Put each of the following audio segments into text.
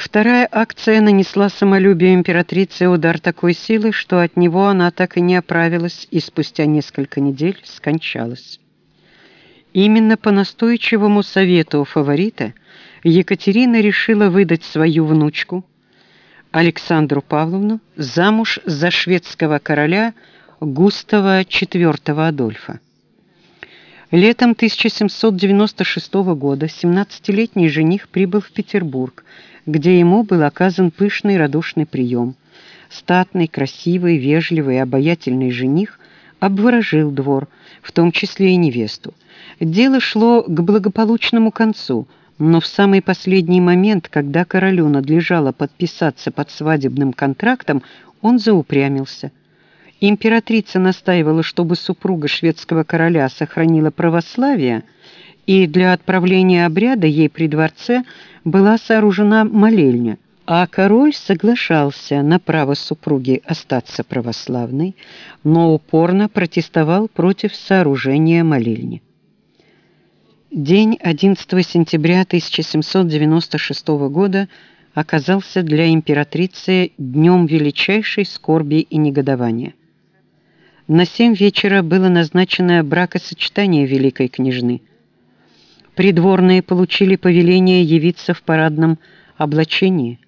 Вторая акция нанесла самолюбию императрицы удар такой силы, что от него она так и не оправилась и спустя несколько недель скончалась. Именно по настойчивому совету фаворита Екатерина решила выдать свою внучку Александру Павловну замуж за шведского короля Густава IV Адольфа. Летом 1796 года 17-летний жених прибыл в Петербург, где ему был оказан пышный радушный прием. Статный, красивый, вежливый, обаятельный жених обворожил двор, в том числе и невесту. Дело шло к благополучному концу, но в самый последний момент, когда королю надлежало подписаться под свадебным контрактом, он заупрямился. Императрица настаивала, чтобы супруга шведского короля сохранила православие – и для отправления обряда ей при дворце была сооружена молельня, а король соглашался на право супруги остаться православной, но упорно протестовал против сооружения молельни. День 11 сентября 1796 года оказался для императрицы днем величайшей скорби и негодования. На семь вечера было назначено бракосочетание великой княжны – Придворные получили повеление явиться в парадном облачении.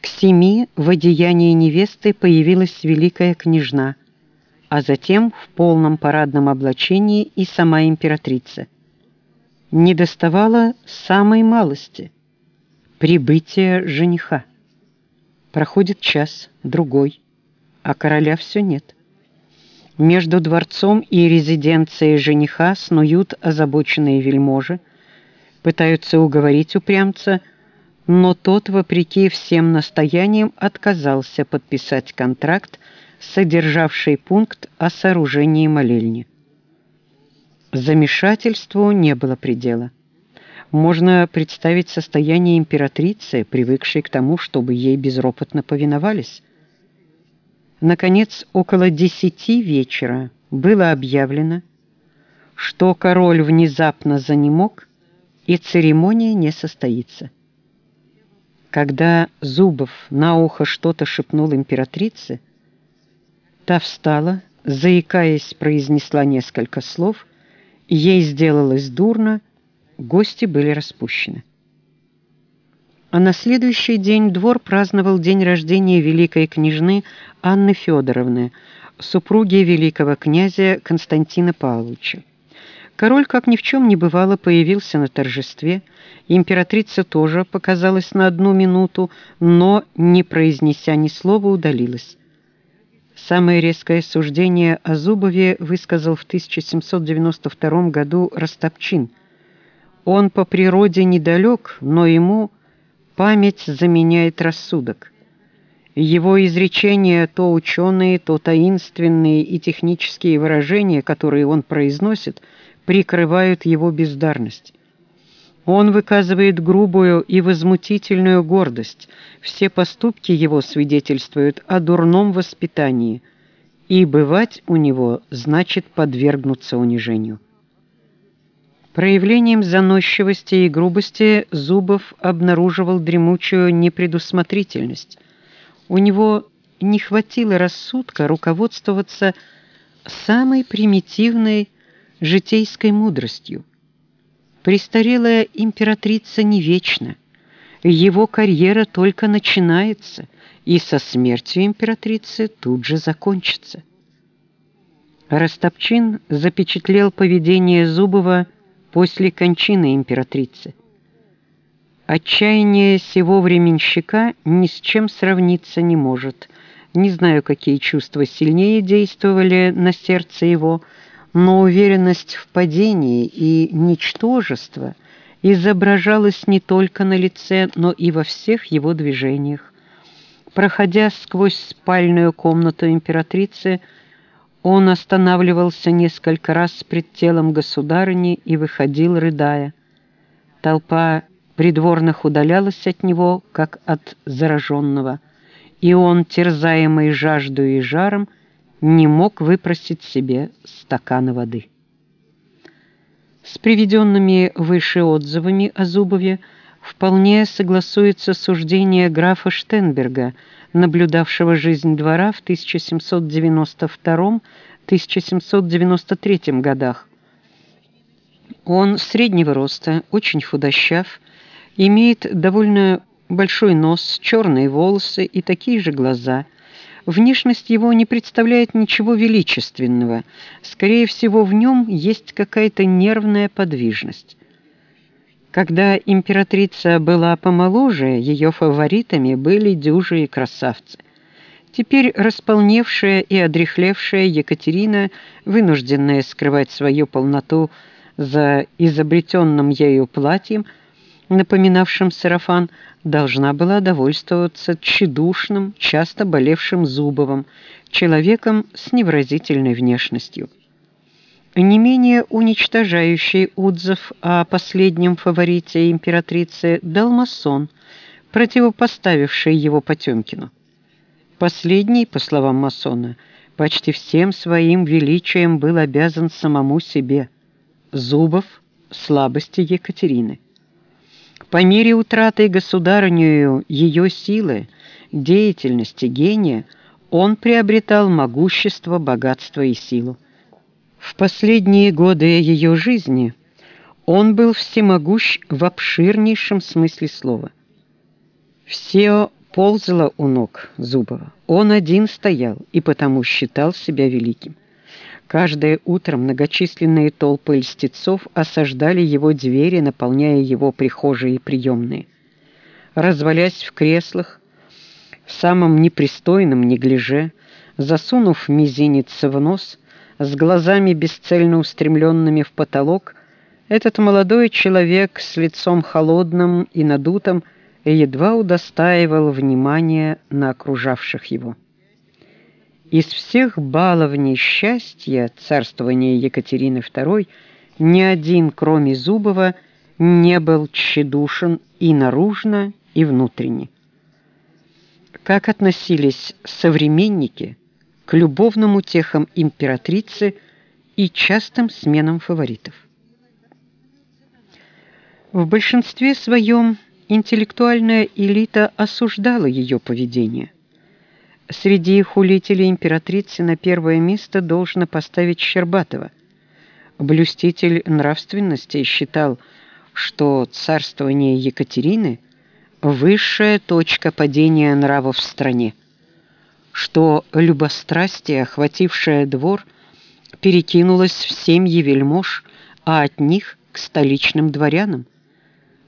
К семи в одеянии невесты появилась великая княжна, а затем в полном парадном облачении и сама императрица. Не доставало самой малости – прибытия жениха. Проходит час, другой, а короля все нет. Между дворцом и резиденцией жениха снуют озабоченные вельможи, пытаются уговорить упрямца, но тот, вопреки всем настояниям, отказался подписать контракт, содержавший пункт о сооружении молельни. Замешательству не было предела. Можно представить состояние императрицы, привыкшей к тому, чтобы ей безропотно повиновались. Наконец, около десяти вечера было объявлено, что король внезапно занемог, и церемония не состоится. Когда Зубов на ухо что-то шепнул императрице, та встала, заикаясь, произнесла несколько слов, ей сделалось дурно, гости были распущены. А на следующий день двор праздновал день рождения великой княжны Анны Федоровны, супруги великого князя Константина Павловича. Король, как ни в чем не бывало, появился на торжестве. Императрица тоже показалась на одну минуту, но, не произнеся ни слова, удалилась. Самое резкое суждение о Зубове высказал в 1792 году Растопчин. Он по природе недалек, но ему Память заменяет рассудок. Его изречения, то ученые, то таинственные и технические выражения, которые он произносит, прикрывают его бездарность. Он выказывает грубую и возмутительную гордость. Все поступки его свидетельствуют о дурном воспитании, и бывать у него значит подвергнуться унижению. Проявлением заносчивости и грубости Зубов обнаруживал дремучую непредусмотрительность. У него не хватило рассудка руководствоваться самой примитивной житейской мудростью. Престарелая императрица не вечна, его карьера только начинается, и со смертью императрицы тут же закончится. Растопчин запечатлел поведение Зубова после кончины императрицы. Отчаяние сего временщика ни с чем сравниться не может. Не знаю, какие чувства сильнее действовали на сердце его, но уверенность в падении и ничтожество изображалась не только на лице, но и во всех его движениях. Проходя сквозь спальную комнату императрицы, он останавливался несколько раз пред телом государыни и выходил, рыдая. Толпа придворных удалялась от него, как от зараженного, и он, терзаемый жаждой и жаром, не мог выпросить себе стакана воды. С приведенными выше отзывами о Зубове вполне согласуется суждение графа Штенберга, наблюдавшего жизнь двора в 1792-1793 годах. Он среднего роста, очень худощав, имеет довольно большой нос, черные волосы и такие же глаза. Внешность его не представляет ничего величественного. Скорее всего, в нем есть какая-то нервная подвижность. Когда императрица была помоложе, ее фаворитами были дюжи и красавцы. Теперь располневшая и одряхлевшая Екатерина, вынужденная скрывать свою полноту за изобретенным ею платьем, напоминавшим сарафан, должна была довольствоваться тщедушным, часто болевшим Зубовым, человеком с невразительной внешностью. Не менее уничтожающий отзыв о последнем фаворите императрицы дал масон, противопоставивший его Потемкину. Последний, по словам масона, почти всем своим величием был обязан самому себе. Зубов – слабости Екатерины. По мере утраты государынею ее силы, деятельности, гения, он приобретал могущество, богатство и силу. В последние годы ее жизни он был всемогущ в обширнейшем смысле слова. Все ползало у ног Зубова. Он один стоял и потому считал себя великим. Каждое утро многочисленные толпы льстецов осаждали его двери, наполняя его прихожие и приемные. Развалясь в креслах, в самом непристойном неглиже, засунув мизинец в нос, с глазами бесцельно устремленными в потолок, этот молодой человек с лицом холодным и надутым едва удостаивал внимания на окружавших его. Из всех баловней счастья царствования Екатерины II ни один, кроме Зубова, не был тщедушен и наружно, и внутренне. Как относились современники к любовным утехам императрицы и частым сменам фаворитов? В большинстве своем интеллектуальная элита осуждала ее поведение. Среди хулителей императрицы на первое место должно поставить Щербатова. Блюститель нравственности считал, что царствование Екатерины – высшая точка падения нравов в стране, что любострастие, охватившее двор, перекинулось в семьи вельмож, а от них к столичным дворянам.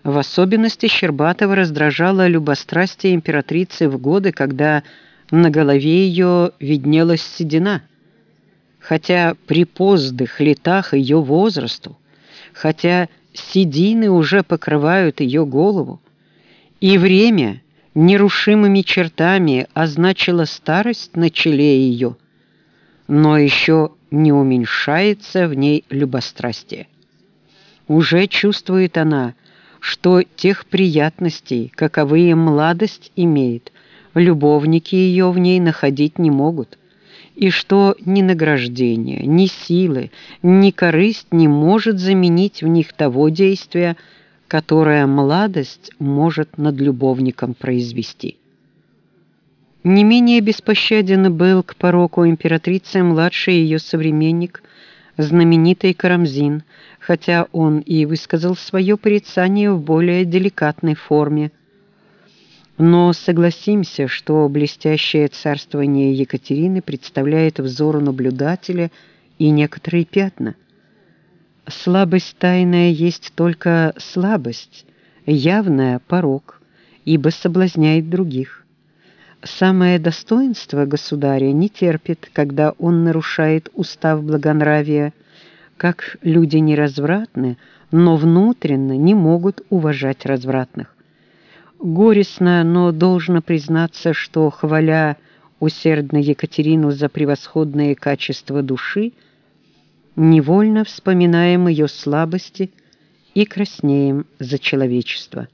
В особенности Щербатова раздражало любострастие императрицы в годы, когда на голове ее виднелась седина. Хотя при поздних летах ее возрасту, хотя седины уже покрывают ее голову, и время нерушимыми чертами означило старость на челе ее, но еще не уменьшается в ней любострастие. Уже чувствует она, что тех приятностей, каковые младость имеет, любовники ее в ней находить не могут, и что ни награждение, ни силы, ни корысть не может заменить в них того действия, которое младость может над любовником произвести. Не менее беспощаден был к пороку императрицы младший ее современник, знаменитый Карамзин, хотя он и высказал свое порицание в более деликатной форме – но согласимся, что блестящее царствование Екатерины представляет взору наблюдателя и некоторые пятна. Слабость тайная есть только слабость, явная порок, ибо соблазняет других. Самое достоинство государя не терпит, когда он нарушает устав благонравия, как люди неразвратны, но внутренно не могут уважать развратных. Горестно, но должно признаться, что, хваля усердно Екатерину за превосходные качества души, невольно вспоминаем ее слабости и краснеем за человечество.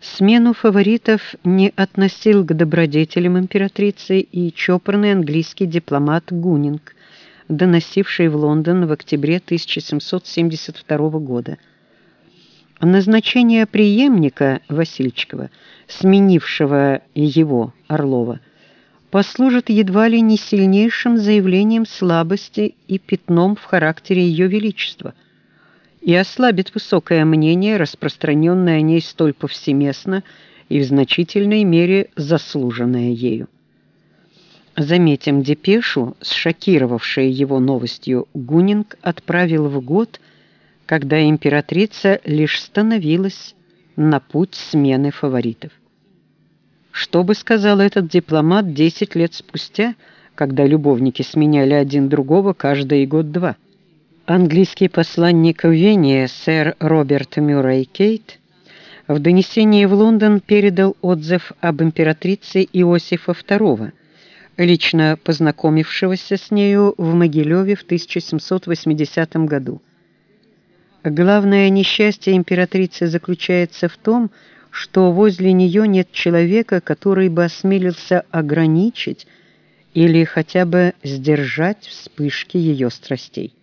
Смену фаворитов не относил к добродетелям императрицы и чопорный английский дипломат Гунинг, доносивший в Лондон в октябре 1772 года – Назначение преемника Васильчикова, сменившего его, Орлова, послужит едва ли не сильнейшим заявлением слабости и пятном в характере Ее Величества и ослабит высокое мнение, распространенное о ней столь повсеместно и в значительной мере заслуженное ею. Заметим депешу, шокировавшей его новостью, Гунинг отправил в год, когда императрица лишь становилась на путь смены фаворитов. Что бы сказал этот дипломат 10 лет спустя, когда любовники сменяли один другого каждый год-два? Английский посланник в Вене, сэр Роберт Мюррей Кейт, в донесении в Лондон передал отзыв об императрице Иосифа II – лично познакомившегося с нею в Могилеве в 1780 году. Главное несчастье императрицы заключается в том, что возле нее нет человека, который бы осмелился ограничить или хотя бы сдержать вспышки ее страстей.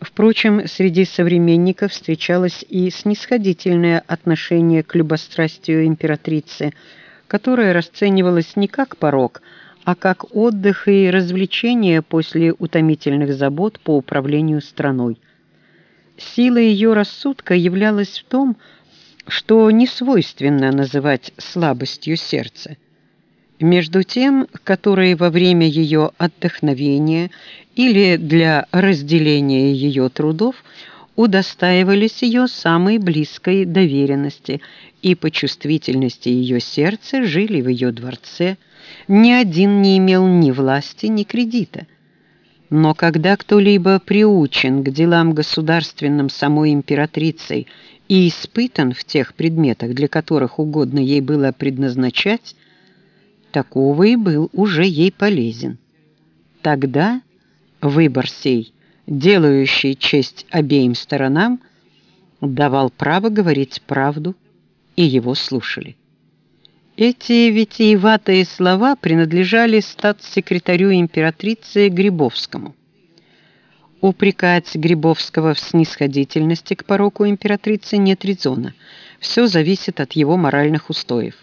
Впрочем, среди современников встречалось и снисходительное отношение к любострастию императрицы – которое расценивалось не как порог, а как отдых и развлечение после утомительных забот по управлению страной. Сила ее рассудка являлась в том, что не свойственно называть слабостью сердца. Между тем, которые во время ее отдохновения или для разделения ее трудов удостаивались ее самой близкой доверенности и по чувствительности ее сердца жили в ее дворце, ни один не имел ни власти, ни кредита. Но когда кто-либо приучен к делам государственным самой императрицей и испытан в тех предметах, для которых угодно ей было предназначать, такого и был уже ей полезен. Тогда выбор сей, делающий честь обеим сторонам, давал право говорить правду и его слушали. Эти витиеватые слова принадлежали статс-секретарю императрицы Грибовскому. Упрекать Грибовского в снисходительности к пороку императрицы нет резона. Все зависит от его моральных устоев.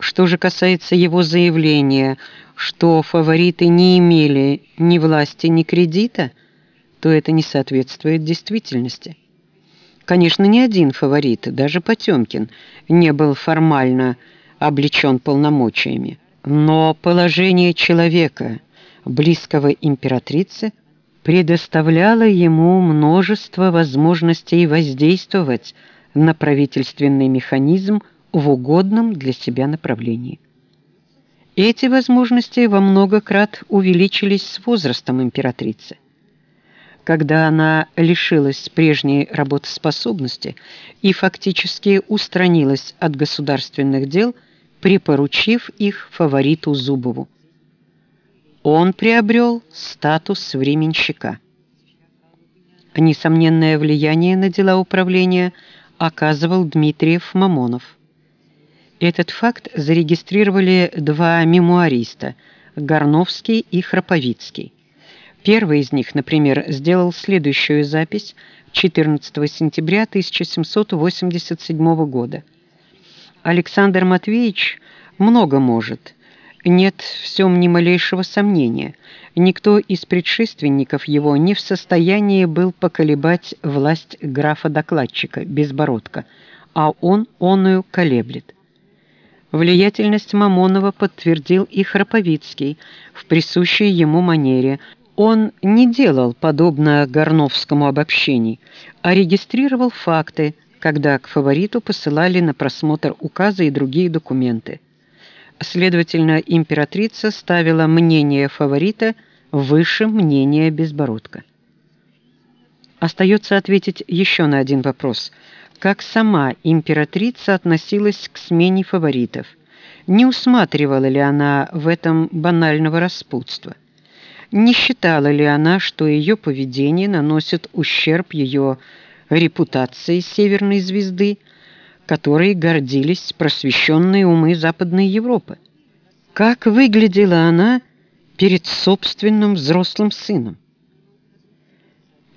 Что же касается его заявления, что фавориты не имели ни власти, ни кредита, то это не соответствует действительности. Конечно, ни один фаворит, даже Потемкин, не был формально облечен полномочиями. Но положение человека, близкого императрице, предоставляло ему множество возможностей воздействовать на правительственный механизм в угодном для себя направлении. Эти возможности во много крат увеличились с возрастом императрицы когда она лишилась прежней работоспособности и фактически устранилась от государственных дел, припоручив их фавориту Зубову. Он приобрел статус временщика. Несомненное влияние на дела управления оказывал Дмитриев Мамонов. Этот факт зарегистрировали два мемуариста – Горновский и Храповицкий. Первый из них, например, сделал следующую запись 14 сентября 1787 года. Александр Матвеевич много может. Нет в всем ни малейшего сомнения. Никто из предшественников его не в состоянии был поколебать власть графа-докладчика, Безбородка, а он оную колеблет. Влиятельность Мамонова подтвердил и Храповицкий в присущей ему манере – он не делал, подобно Горновскому обобщений, а регистрировал факты, когда к фавориту посылали на просмотр указы и другие документы. Следовательно, императрица ставила мнение фаворита выше мнения Безбородка. Остается ответить еще на один вопрос. Как сама императрица относилась к смене фаворитов? Не усматривала ли она в этом банального распутства? не считала ли она, что ее поведение наносит ущерб ее репутации Северной звезды, которой гордились просвещенные умы Западной Европы? Как выглядела она перед собственным взрослым сыном?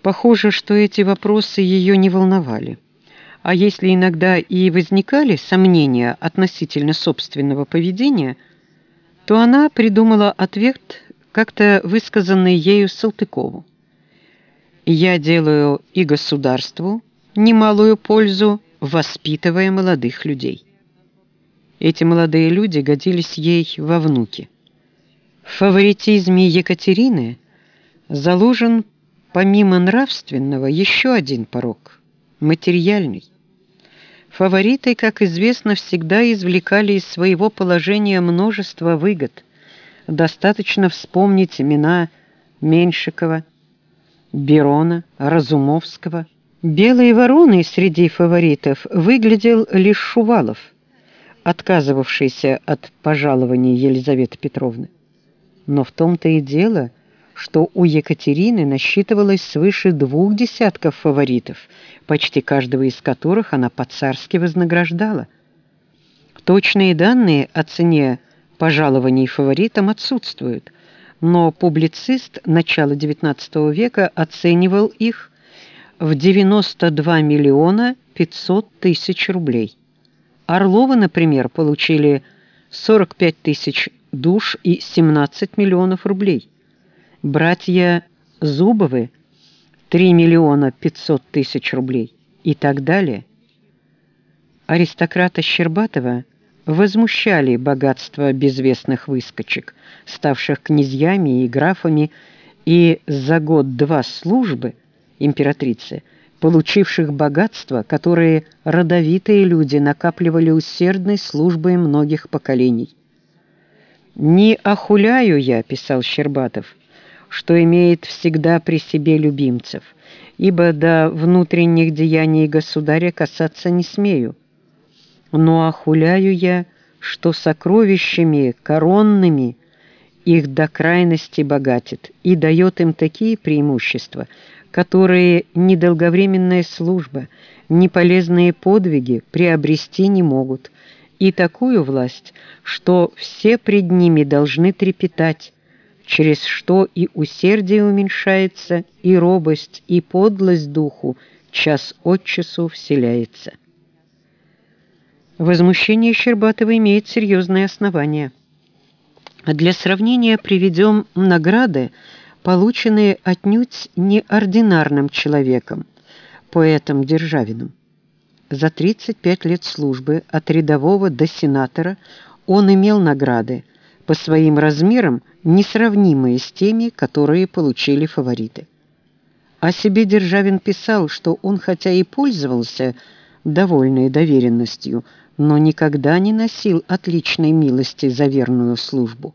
Похоже, что эти вопросы ее не волновали. А если иногда и возникали сомнения относительно собственного поведения, то она придумала ответ, как-то высказанный ею Салтыкову. «Я делаю и государству немалую пользу, воспитывая молодых людей». Эти молодые люди годились ей во внуки. В фаворитизме Екатерины заложен помимо нравственного еще один порог – материальный. Фавориты, как известно, всегда извлекали из своего положения множество выгод. Достаточно вспомнить имена Меньшикова, Берона, Разумовского. Белой вороной среди фаворитов выглядел лишь Шувалов, отказывавшийся от пожалования Елизаветы Петровны. Но в том-то и дело, что у Екатерины насчитывалось свыше двух десятков фаворитов, почти каждого из которых она по-царски вознаграждала. Точные данные о цене пожалований фаворитам отсутствуют, но публицист начала XIX века оценивал их в 92 миллиона 500 тысяч рублей. Орловы, например, получили 45 тысяч душ и 17 миллионов рублей. Братья Зубовы – 3 миллиона 500 тысяч рублей и так далее. Аристократа Щербатова возмущали богатство безвестных выскочек, ставших князьями и графами, и за год-два службы императрицы, получивших богатство, которые родовитые люди накапливали усердной службой многих поколений. «Не охуляю я», — писал Щербатов, «что имеет всегда при себе любимцев, ибо до внутренних деяний государя касаться не смею. Но охуляю я, что сокровищами коронными их до крайности богатит и дает им такие преимущества, которые ни долговременная служба, ни полезные подвиги приобрести не могут, и такую власть, что все пред ними должны трепетать, через что и усердие уменьшается, и робость, и подлость духу час от часу вселяется. Возмущение Щербатова имеет серьезные основания. Для сравнения приведем награды, полученные отнюдь неординарным человеком, поэтом Державиным. За 35 лет службы от рядового до сенатора он имел награды, по своим размерам несравнимые с теми, которые получили фавориты. О себе Державин писал, что он хотя и пользовался довольной доверенностью, но никогда не носил отличной милости за верную службу.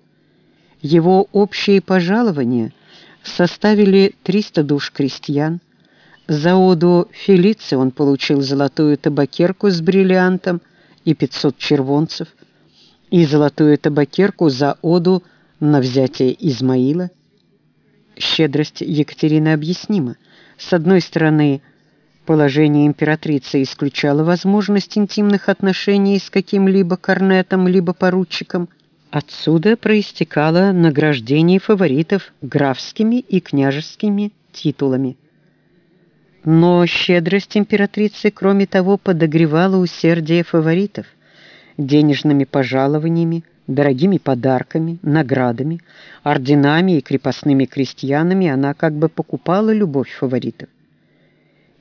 Его общие пожалования составили 300 душ крестьян, за оду Фелиции он получил золотую табакерку с бриллиантом и 500 червонцев, и золотую табакерку за оду на взятие Измаила. Щедрость Екатерины объяснима. С одной стороны, положение императрицы исключало возможность интимных отношений с каким-либо корнетом либо поручиком. Отсюда проистекало награждение фаворитов графскими и княжескими титулами. Но щедрость императрицы, кроме того, подогревала усердие фаворитов денежными пожалованиями, дорогими подарками, наградами, орденами и крепостными крестьянами она как бы покупала любовь фаворитов.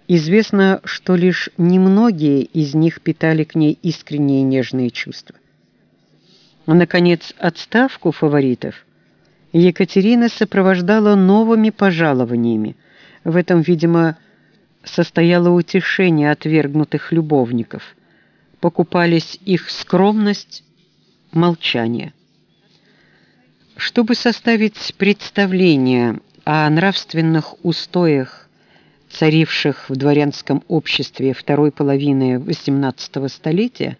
Известно, что лишь немногие из них питали к ней искренние нежные чувства. Наконец, отставку фаворитов Екатерина сопровождала новыми пожалованиями. В этом, видимо, состояло утешение отвергнутых любовников. Покупались их скромность, молчание. Чтобы составить представление о нравственных устоях, царивших в дворянском обществе второй половины XVIII столетия,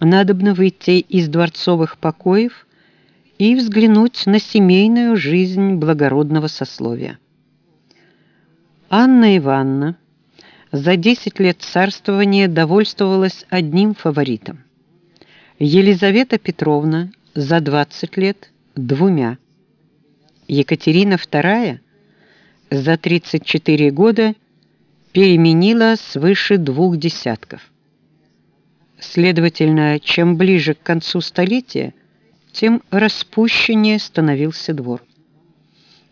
надобно выйти из дворцовых покоев и взглянуть на семейную жизнь благородного сословия. Анна Ивановна за 10 лет царствования довольствовалась одним фаворитом. Елизавета Петровна за 20 лет двумя. Екатерина II за 34 года переменила свыше двух десятков. Следовательно, чем ближе к концу столетия, тем распущеннее становился двор.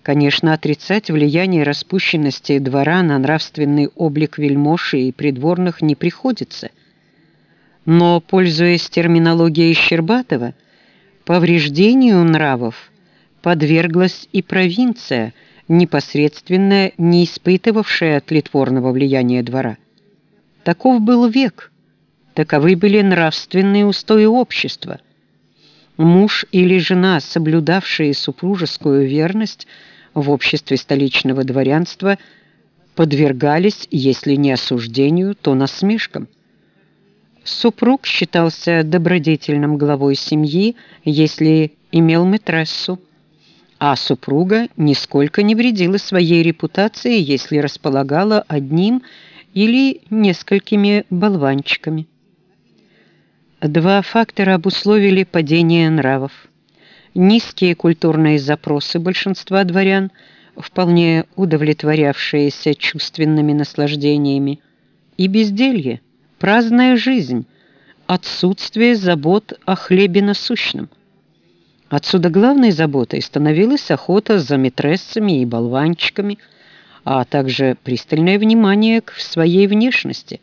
Конечно, отрицать влияние распущенности двора на нравственный облик вельмоши и придворных не приходится. Но, пользуясь терминологией Щербатова, повреждению нравов подверглась и провинция, непосредственно не испытывавшая тлетворного влияния двора. Таков был век, таковы были нравственные устои общества. Муж или жена, соблюдавшие супружескую верность – в обществе столичного дворянства подвергались, если не осуждению, то насмешкам. Супруг считался добродетельным главой семьи, если имел метрессу, а супруга нисколько не вредила своей репутации, если располагала одним или несколькими болванчиками. Два фактора обусловили падение нравов низкие культурные запросы большинства дворян, вполне удовлетворявшиеся чувственными наслаждениями, и безделье, праздная жизнь, отсутствие забот о хлебе насущном. Отсюда главной заботой становилась охота за метрессами и болванчиками, а также пристальное внимание к своей внешности,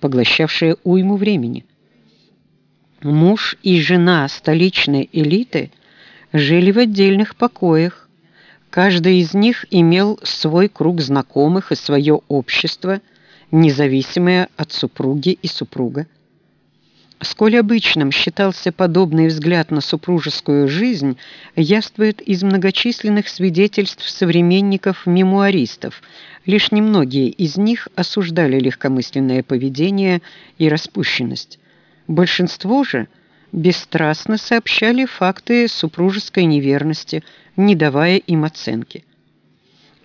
поглощавшее уйму времени. Муж и жена столичной элиты – жили в отдельных покоях. Каждый из них имел свой круг знакомых и свое общество, независимое от супруги и супруга. Сколь обычным считался подобный взгляд на супружескую жизнь, явствует из многочисленных свидетельств современников-мемуаристов. Лишь немногие из них осуждали легкомысленное поведение и распущенность. Большинство же – бесстрастно сообщали факты супружеской неверности, не давая им оценки.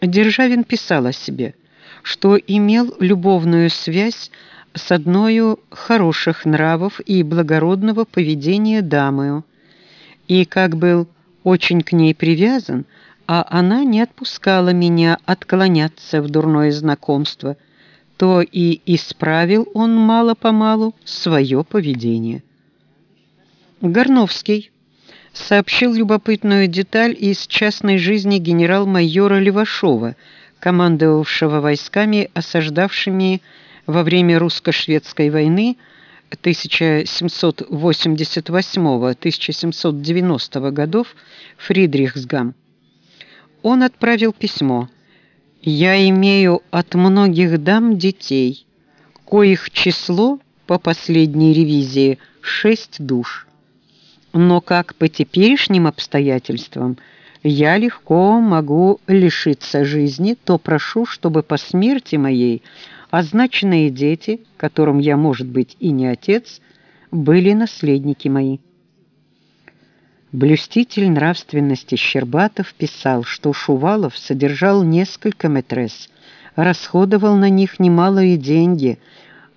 Державин писал о себе, что имел любовную связь с одною хороших нравов и благородного поведения дамою, и как был очень к ней привязан, а она не отпускала меня отклоняться в дурное знакомство, то и исправил он мало-помалу свое поведение. Горновский сообщил любопытную деталь из частной жизни генерал-майора Левашова, командовавшего войсками, осаждавшими во время русско-шведской войны 1788-1790 годов Фридрихсгам. Он отправил письмо «Я имею от многих дам детей, коих число по последней ревизии шесть душ». Но как по теперешним обстоятельствам я легко могу лишиться жизни, то прошу, чтобы по смерти моей означенные дети, которым я, может быть, и не отец, были наследники мои. Блюститель нравственности Щербатов писал, что Шувалов содержал несколько метрес, расходовал на них немалые деньги,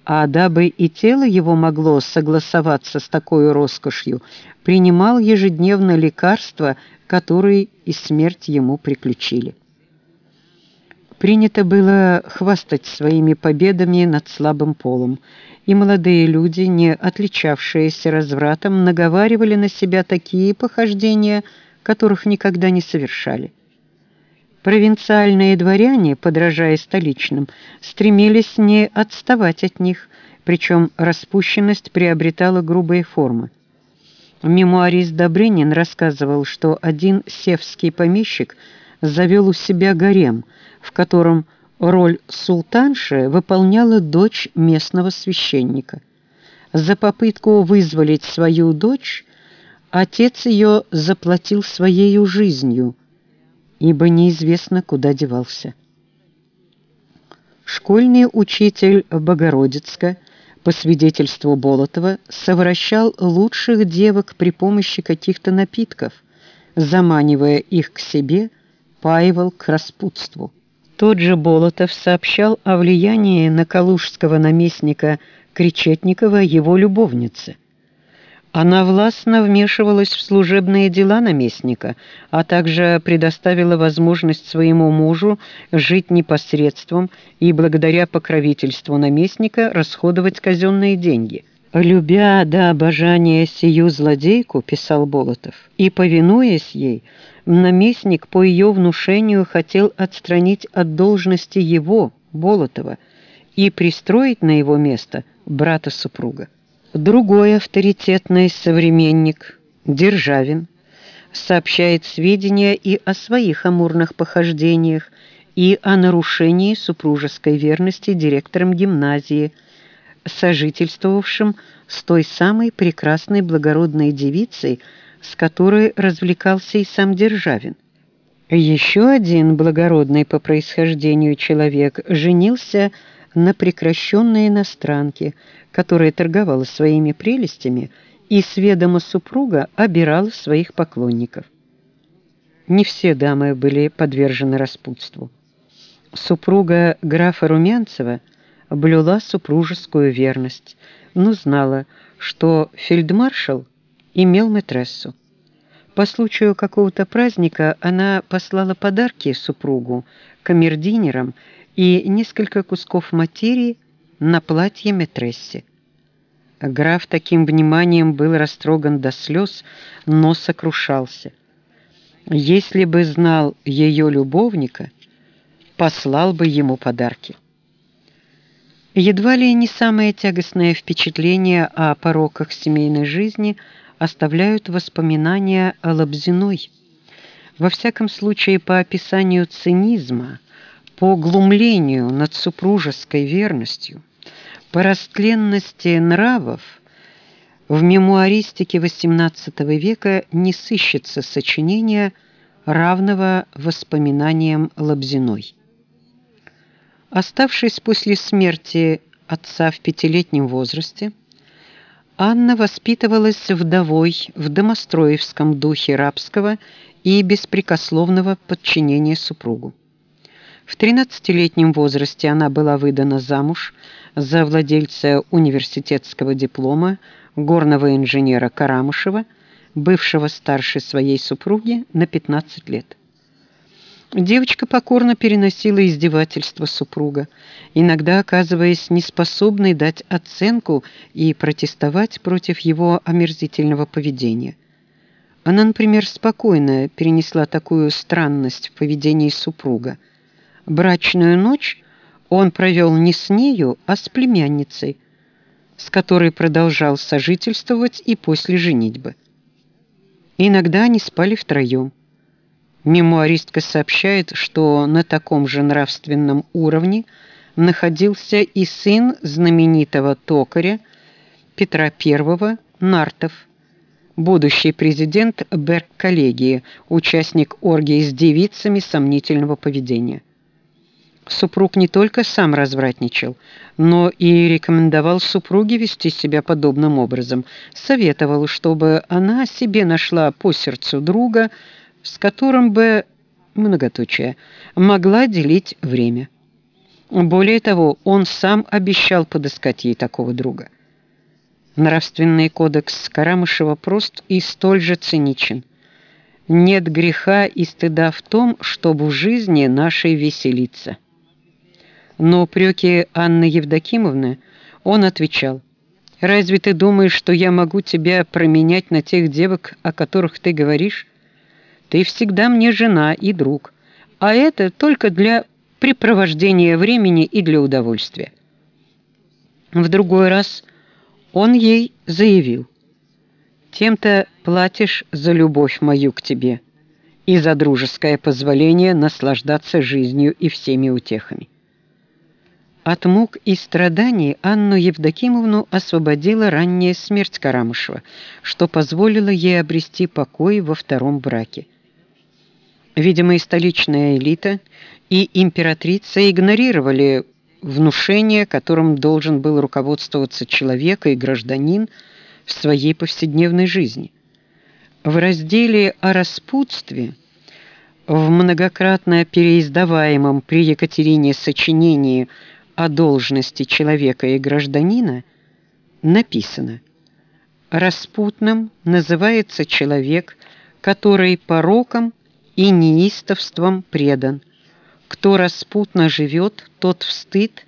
а дабы и тело его могло согласоваться с такой роскошью, принимал ежедневно лекарства, которые и смерть ему приключили. Принято было хвастать своими победами над слабым полом, и молодые люди, не отличавшиеся развратом, наговаривали на себя такие похождения, которых никогда не совершали. Провинциальные дворяне, подражая столичным, стремились не отставать от них, причем распущенность приобретала грубые формы. Мемуарист Добрынин рассказывал, что один севский помещик завел у себя гарем, в котором роль султанши выполняла дочь местного священника. За попытку вызволить свою дочь отец ее заплатил своей жизнью, ибо неизвестно, куда девался. Школьный учитель Богородицка – по свидетельству Болотова, совращал лучших девок при помощи каких-то напитков, заманивая их к себе, паивал к распутству. Тот же Болотов сообщал о влиянии на калужского наместника Кречетникова его любовницы. Она властно вмешивалась в служебные дела наместника, а также предоставила возможность своему мужу жить непосредством и благодаря покровительству наместника расходовать казенные деньги. «Любя до обожания сию злодейку», — писал Болотов, «и повинуясь ей, наместник по ее внушению хотел отстранить от должности его, Болотова, и пристроить на его место брата супруга. Другой авторитетный современник, Державин, сообщает сведения и о своих амурных похождениях, и о нарушении супружеской верности директором гимназии, сожительствовавшим с той самой прекрасной благородной девицей, с которой развлекался и сам Державин. Еще один благородный по происхождению человек женился на прекращенной иностранке, которая торговала своими прелестями и с ведома супруга обирала своих поклонников. Не все дамы были подвержены распутству. Супруга графа Румянцева блюла супружескую верность, но знала, что фельдмаршал имел матрессу. По случаю какого-то праздника она послала подарки супругу, камердинерам и несколько кусков материи на платье Метресси. Граф таким вниманием был растроган до слез, но сокрушался. Если бы знал ее любовника, послал бы ему подарки. Едва ли не самое тягостное впечатление о пороках семейной жизни оставляют воспоминания о Лобзиной. Во всяком случае, по описанию цинизма – по глумлению над супружеской верностью, по растленности нравов в мемуаристике XVIII века не сыщется сочинения, равного воспоминаниям Лобзиной. Оставшись после смерти отца в пятилетнем возрасте, Анна воспитывалась вдовой в домостроевском духе рабского и беспрекословного подчинения супругу. В 13-летнем возрасте она была выдана замуж за владельца университетского диплома горного инженера Карамышева, бывшего старше своей супруги на 15 лет. Девочка покорно переносила издевательства супруга, иногда оказываясь неспособной дать оценку и протестовать против его омерзительного поведения. Она, например, спокойно перенесла такую странность в поведении супруга – Брачную ночь он провел не с нею, а с племянницей, с которой продолжал сожительствовать и после женитьбы. Иногда они спали втроем. Мемуаристка сообщает, что на таком же нравственном уровне находился и сын знаменитого токаря Петра I Нартов, будущий президент Берг-коллегии, участник оргии с девицами сомнительного поведения. Супруг не только сам развратничал, но и рекомендовал супруге вести себя подобным образом. Советовал, чтобы она себе нашла по сердцу друга, с которым бы, многоточие, могла делить время. Более того, он сам обещал подыскать ей такого друга. Нравственный кодекс Карамышева прост и столь же циничен. Нет греха и стыда в том, чтобы в жизни нашей веселиться. Но упреки Анны Евдокимовны он отвечал, «Разве ты думаешь, что я могу тебя променять на тех девок, о которых ты говоришь? Ты всегда мне жена и друг, а это только для препровождения времени и для удовольствия». В другой раз он ей заявил, «Тем-то платишь за любовь мою к тебе» и за дружеское позволение наслаждаться жизнью и всеми утехами. От мук и страданий Анну Евдокимовну освободила ранняя смерть Карамышева, что позволило ей обрести покой во втором браке. Видимо, и столичная элита, и императрица игнорировали внушение, которым должен был руководствоваться человек и гражданин в своей повседневной жизни. В разделе о распутстве в многократно переиздаваемом при Екатерине сочинении о должности человека и гражданина написано Распутным называется человек, который пороком и неистовством предан. Кто распутно живет, тот в стыд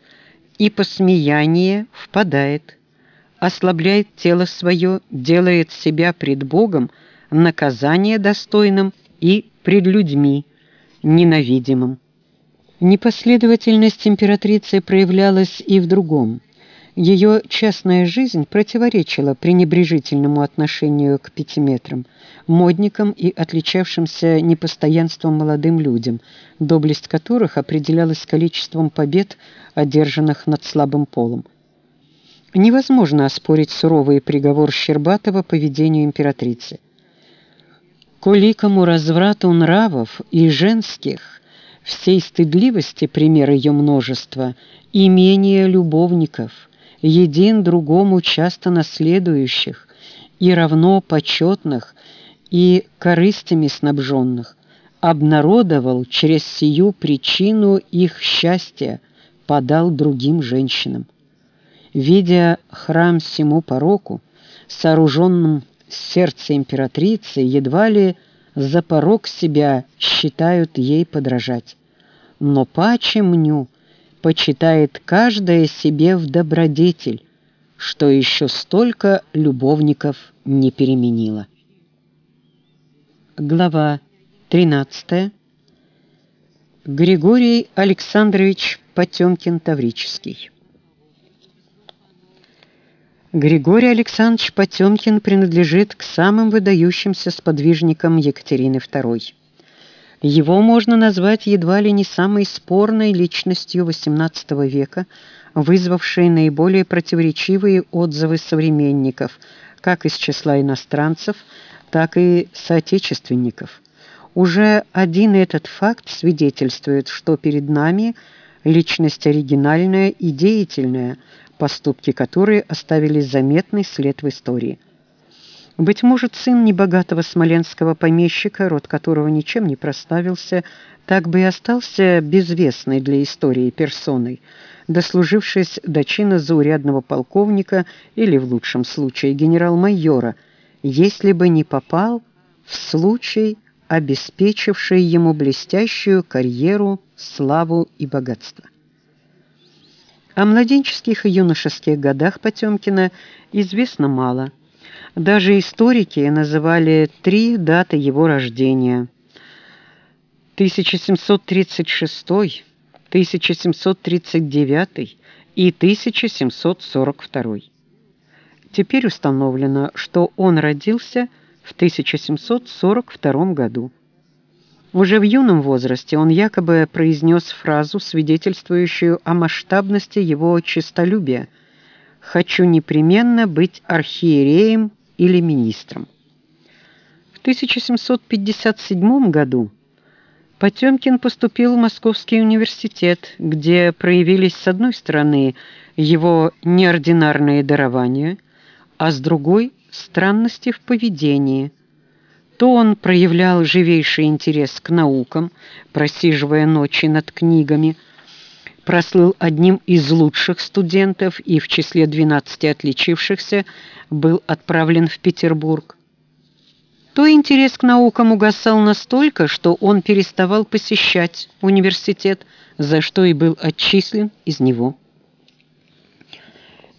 и посмеяние впадает, ослабляет тело свое, делает себя пред Богом наказание достойным и пред людьми ненавидимым. Непоследовательность императрицы проявлялась и в другом. Ее частная жизнь противоречила пренебрежительному отношению к пятиметрам, модникам и отличавшимся непостоянством молодым людям, доблесть которых определялась количеством побед, одержанных над слабым полом. Невозможно оспорить суровый приговор Щербатова поведению императрицы. К уликому разврату нравов и женских, всей стыдливости пример ее множества, имение любовников – един другому часто наследующих и равно почетных и корыстями снабженных, обнародовал через сию причину их счастья, подал другим женщинам. Видя храм всему пороку, сооруженным сердце императрицы, едва ли за порог себя считают ей подражать. Но паче мню, почитает каждая себе в добродетель, что еще столько любовников не переменило. Глава 13. Григорий Александрович Потемкин-Таврический. Григорий Александрович Потемкин принадлежит к самым выдающимся сподвижникам Екатерины II. Его можно назвать едва ли не самой спорной личностью XVIII века, вызвавшей наиболее противоречивые отзывы современников, как из числа иностранцев, так и соотечественников. Уже один этот факт свидетельствует, что перед нами личность оригинальная и деятельная, поступки которой оставили заметный след в истории. Быть может, сын небогатого смоленского помещика, род которого ничем не проставился, так бы и остался безвестной для истории персоной, дослужившись до чина заурядного полковника или, в лучшем случае, генерал-майора, если бы не попал в случай, обеспечивший ему блестящую карьеру, славу и богатство. О младенческих и юношеских годах Потемкина известно мало – даже историки называли три даты его рождения. 1736, 1739 и 1742. Теперь установлено, что он родился в 1742 году. Уже в юном возрасте он якобы произнес фразу, свидетельствующую о масштабности его честолюбия «Хочу непременно быть архиереем или министром. В 1757 году Потемкин поступил в Московский университет, где проявились с одной стороны его неординарные дарования, а с другой – странности в поведении. То он проявлял живейший интерес к наукам, просиживая ночи над книгами, прослыл одним из лучших студентов и в числе 12 отличившихся был отправлен в Петербург. То интерес к наукам угасал настолько, что он переставал посещать университет, за что и был отчислен из него.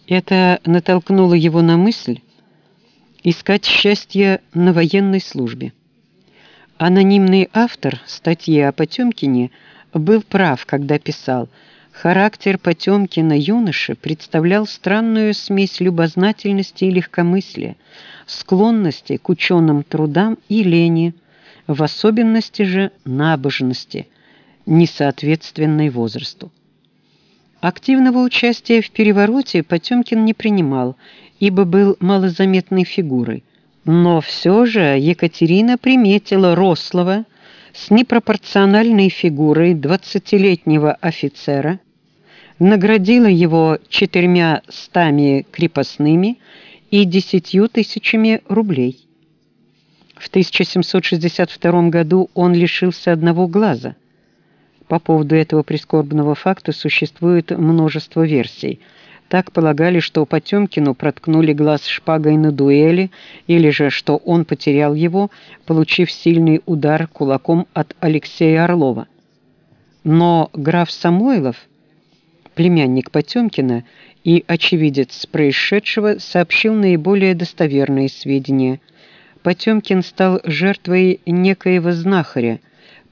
Это натолкнуло его на мысль искать счастье на военной службе. Анонимный автор статьи о Потемкине был прав, когда писал – Характер Потемкина юноши представлял странную смесь любознательности и легкомыслия, склонности к ученым трудам и лени, в особенности же набожности, несоответственной возрасту. Активного участия в перевороте Потемкин не принимал, ибо был малозаметной фигурой. Но все же Екатерина приметила рослого, с непропорциональной фигурой двадцатилетнего офицера, наградила его четырьмя стами крепостными и десятью тысячами рублей. В 1762 году он лишился одного глаза. По поводу этого прискорбного факта существует множество версий. Так полагали, что Потемкину проткнули глаз шпагой на дуэли, или же что он потерял его, получив сильный удар кулаком от Алексея Орлова. Но граф Самойлов, племянник Потемкина и очевидец происшедшего, сообщил наиболее достоверные сведения. Потемкин стал жертвой некоего знахаря,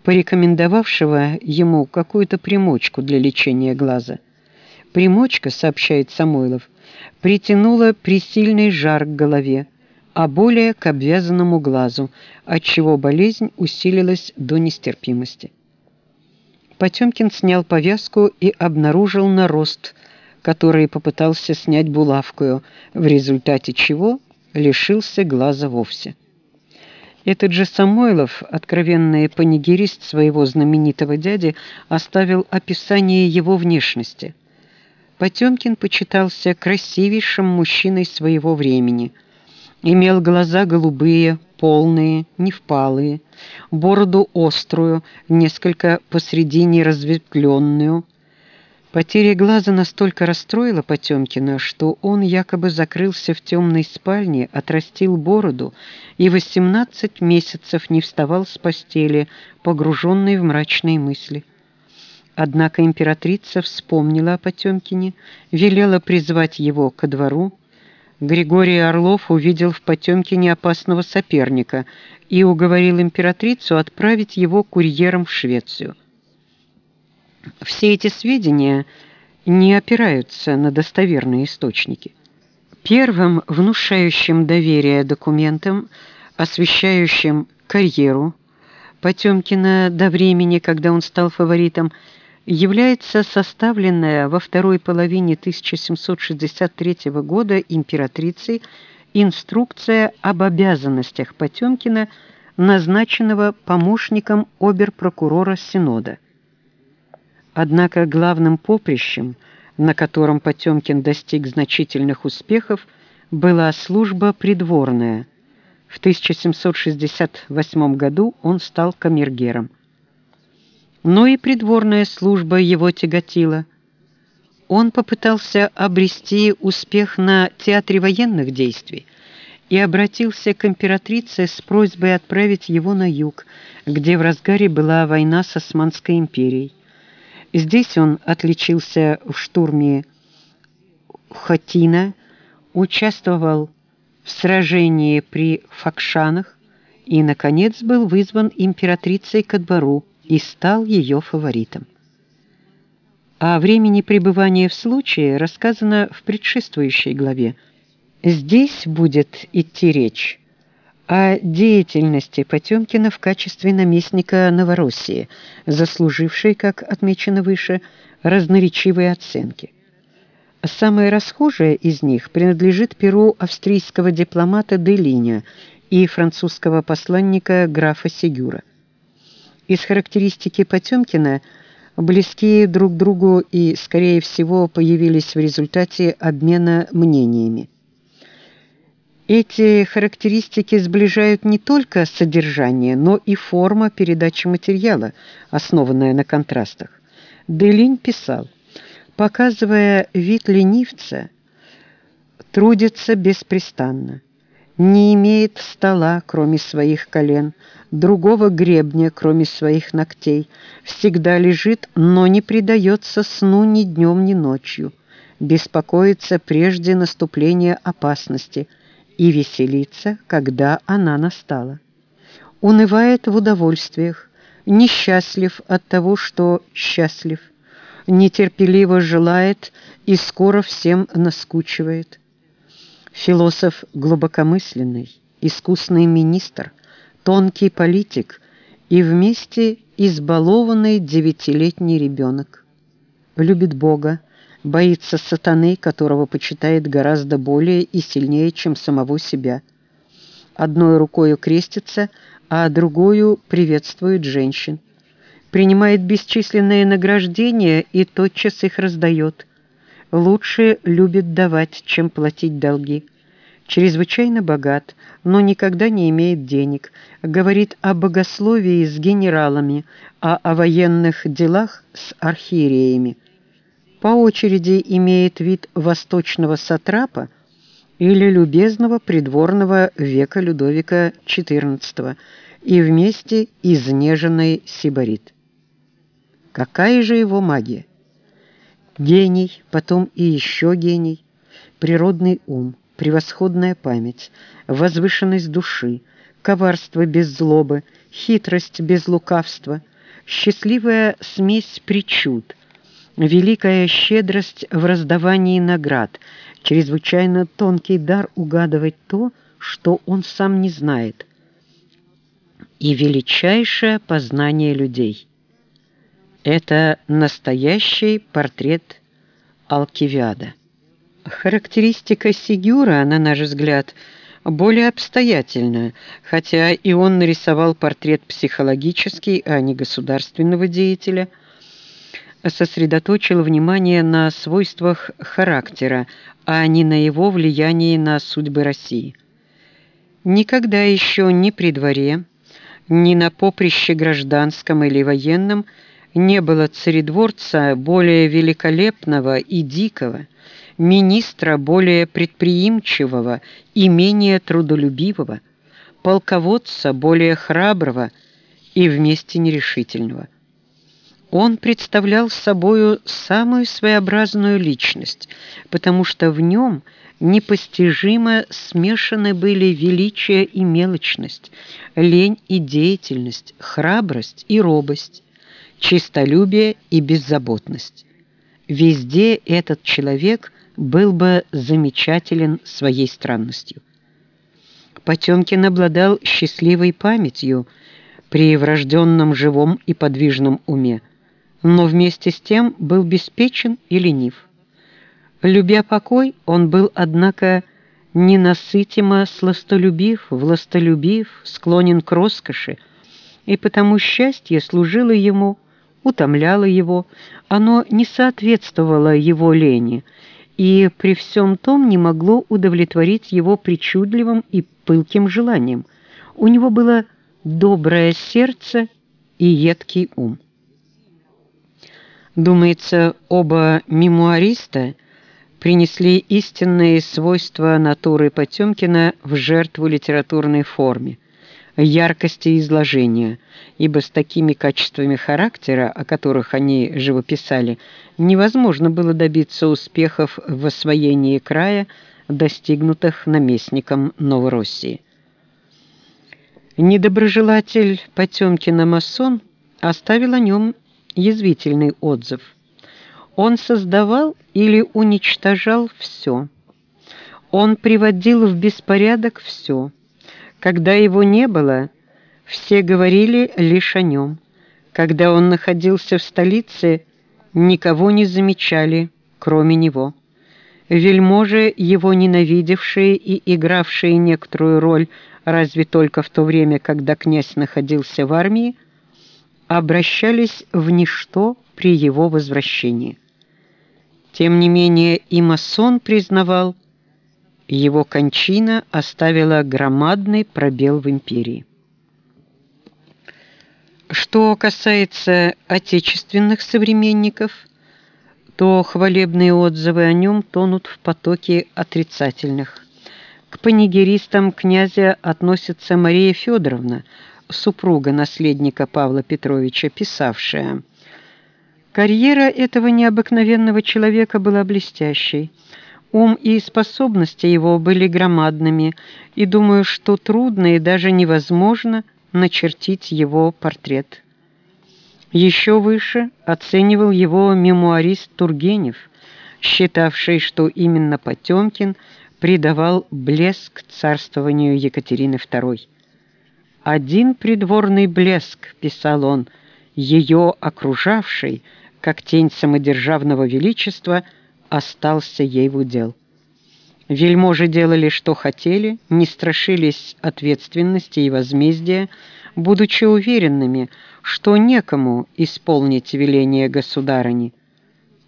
порекомендовавшего ему какую-то примочку для лечения глаза. Примочка, сообщает Самойлов, притянула присильный жар к голове, а более к обвязанному глазу, отчего болезнь усилилась до нестерпимости. Потемкин снял повязку и обнаружил нарост, который попытался снять булавкою, в результате чего лишился глаза вовсе. Этот же Самойлов, откровенный панигерист своего знаменитого дяди, оставил описание его внешности. Потемкин почитался красивейшим мужчиной своего времени. Имел глаза голубые, полные, невпалые, бороду острую, несколько посредине разветвленную. Потеря глаза настолько расстроила Потемкина, что он якобы закрылся в темной спальне, отрастил бороду и 18 месяцев не вставал с постели, погруженный в мрачные мысли. Однако императрица вспомнила о Потемкине, велела призвать его ко двору, Григорий Орлов увидел в Потемкине опасного соперника и уговорил императрицу отправить его курьером в Швецию. Все эти сведения не опираются на достоверные источники. Первым внушающим доверие документам, освещающим карьеру Потемкина до времени, когда он стал фаворитом, является составленная во второй половине 1763 года императрицей инструкция об обязанностях Потемкина, назначенного помощником оберпрокурора Синода. Однако главным поприщем, на котором Потемкин достиг значительных успехов, была служба придворная. В 1768 году он стал камергером но и придворная служба его тяготила. Он попытался обрести успех на театре военных действий и обратился к императрице с просьбой отправить его на юг, где в разгаре была война с Османской империей. Здесь он отличился в штурме Хатина, участвовал в сражении при Факшанах и, наконец, был вызван императрицей ко двору, и стал ее фаворитом. О времени пребывания в случае рассказано в предшествующей главе. Здесь будет идти речь о деятельности Потемкина в качестве наместника Новороссии, заслужившей, как отмечено выше, разноречивые оценки. Самое расхожее из них принадлежит перу австрийского дипломата Делиня и французского посланника графа Сигюра из характеристики Потемкина близкие друг другу и, скорее всего, появились в результате обмена мнениями. Эти характеристики сближают не только содержание, но и форма передачи материала, основанная на контрастах. Делинь писал, показывая вид ленивца, трудится беспрестанно, не имеет стола, кроме своих колен, другого гребня, кроме своих ногтей, всегда лежит, но не предается сну ни днем, ни ночью, беспокоится прежде наступления опасности и веселится, когда она настала. Унывает в удовольствиях, несчастлив от того, что счастлив, нетерпеливо желает и скоро всем наскучивает. Философ глубокомысленный, искусный министр – тонкий политик и вместе избалованный девятилетний ребенок. Любит Бога, боится сатаны, которого почитает гораздо более и сильнее, чем самого себя. Одной рукою крестится, а другую приветствует женщин. Принимает бесчисленные награждения и тотчас их раздает. Лучше любит давать, чем платить долги чрезвычайно богат, но никогда не имеет денег, говорит о богословии с генералами, а о военных делах с архиереями. по очереди имеет вид восточного сатрапа или любезного придворного века Людовика XIV и вместе изнеженный сибарит. Какая же его магия? Гений, потом и еще гений, природный ум, превосходная память, возвышенность души, коварство без злобы, хитрость без лукавства, счастливая смесь причуд, великая щедрость в раздавании наград, чрезвычайно тонкий дар угадывать то, что он сам не знает, и величайшее познание людей – это настоящий портрет Алкивиада. Характеристика Сигюра, на наш взгляд, более обстоятельная, хотя и он нарисовал портрет психологический, а не государственного деятеля, сосредоточил внимание на свойствах характера, а не на его влиянии на судьбы России. Никогда еще ни при дворе, ни на поприще гражданском или военном – не было царедворца более великолепного и дикого, министра более предприимчивого и менее трудолюбивого, полководца более храброго и вместе нерешительного. Он представлял собою самую своеобразную личность, потому что в нем непостижимо смешаны были величие и мелочность, лень и деятельность, храбрость и робость, чистолюбие и беззаботность. Везде этот человек был бы замечателен своей странностью. Потемкин обладал счастливой памятью при врожденном живом и подвижном уме, но вместе с тем был беспечен и ленив. Любя покой, он был, однако, ненасытимо сластолюбив, властолюбив, склонен к роскоши, и потому счастье служило ему утомляло его, оно не соответствовало его лени и при всем том не могло удовлетворить его причудливым и пылким желаниям. У него было доброе сердце и едкий ум. Думается, оба мемуариста принесли истинные свойства натуры Потемкина в жертву литературной форме яркости изложения, ибо с такими качествами характера, о которых они живописали, невозможно было добиться успехов в освоении края, достигнутых наместником Новороссии. Недоброжелатель Потемкина масон оставил о нем язвительный отзыв. Он создавал или уничтожал все. Он приводил в беспорядок все – когда его не было, все говорили лишь о нем. Когда он находился в столице, никого не замечали, кроме него. Вельможи, его ненавидевшие и игравшие некоторую роль разве только в то время, когда князь находился в армии, обращались в ничто при его возвращении. Тем не менее и масон признавал, его кончина оставила громадный пробел в империи. Что касается отечественных современников, то хвалебные отзывы о нем тонут в потоке отрицательных. К панигеристам князя относится Мария Федоровна, супруга наследника Павла Петровича, писавшая «Карьера этого необыкновенного человека была блестящей». Ум и способности его были громадными, и думаю, что трудно и даже невозможно начертить его портрет. Еще выше оценивал его мемуарист Тургенев, считавший, что именно Потемкин придавал блеск царствованию Екатерины II. «Один придворный блеск», — писал он, — «ее окружавший, как тень самодержавного величества — остался ей в удел. Вельможи делали, что хотели, не страшились ответственности и возмездия, будучи уверенными, что некому исполнить веление государыни.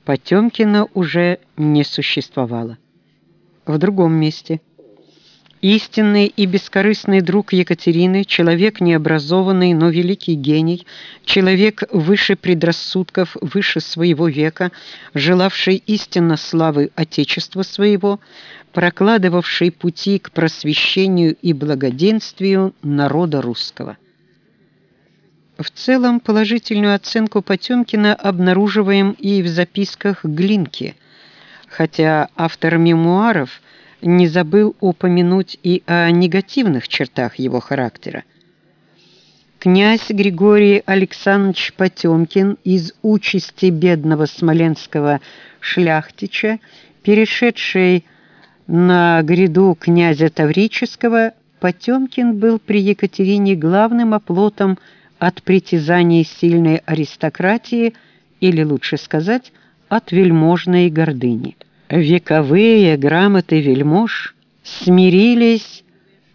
Потемкина уже не существовало. В другом месте. Истинный и бескорыстный друг Екатерины, человек необразованный, но великий гений, человек выше предрассудков, выше своего века, желавший истинно славы Отечества своего, прокладывавший пути к просвещению и благоденствию народа русского. В целом положительную оценку Потемкина обнаруживаем и в записках Глинки, хотя автор мемуаров не забыл упомянуть и о негативных чертах его характера. Князь Григорий Александрович Потемкин из участи бедного смоленского шляхтича, перешедший на гряду князя Таврического, Потемкин был при Екатерине главным оплотом от притязаний сильной аристократии, или лучше сказать, от вельможной гордыни. Вековые грамоты вельмож смирились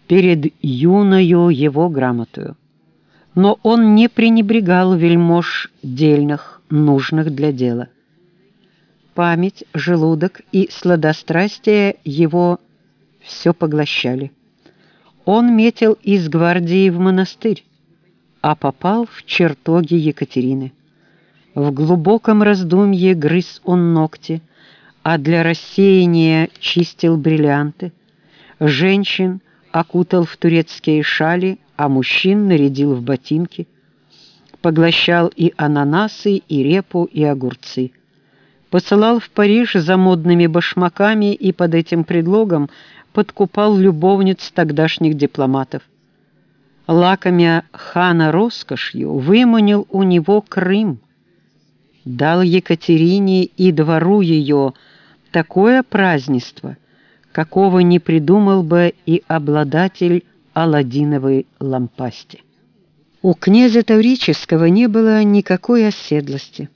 перед юною его грамотою. Но он не пренебрегал вельмож дельных, нужных для дела. Память, желудок и сладострастие его все поглощали. Он метил из гвардии в монастырь, а попал в чертоги Екатерины. В глубоком раздумье грыз он ногти, а для рассеяния чистил бриллианты. Женщин окутал в турецкие шали, а мужчин нарядил в ботинки. Поглощал и ананасы, и репу, и огурцы. Посылал в Париж за модными башмаками и под этим предлогом подкупал любовниц тогдашних дипломатов лакомя хана роскошью, выманил у него Крым, дал Екатерине и двору ее такое празднество, какого не придумал бы и обладатель Аладдиновой лампасти. У князя Таврического не было никакой оседлости.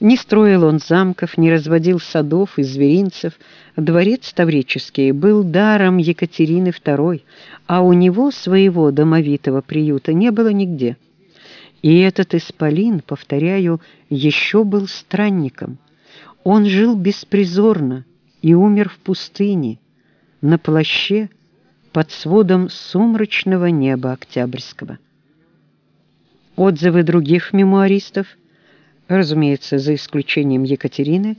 Не строил он замков, не разводил садов и зверинцев. Дворец Таврический был даром Екатерины II, а у него своего домовитого приюта не было нигде. И этот исполин, повторяю, еще был странником. Он жил беспризорно и умер в пустыне, на плаще, под сводом сумрачного неба Октябрьского. Отзывы других мемуаристов – разумеется, за исключением Екатерины,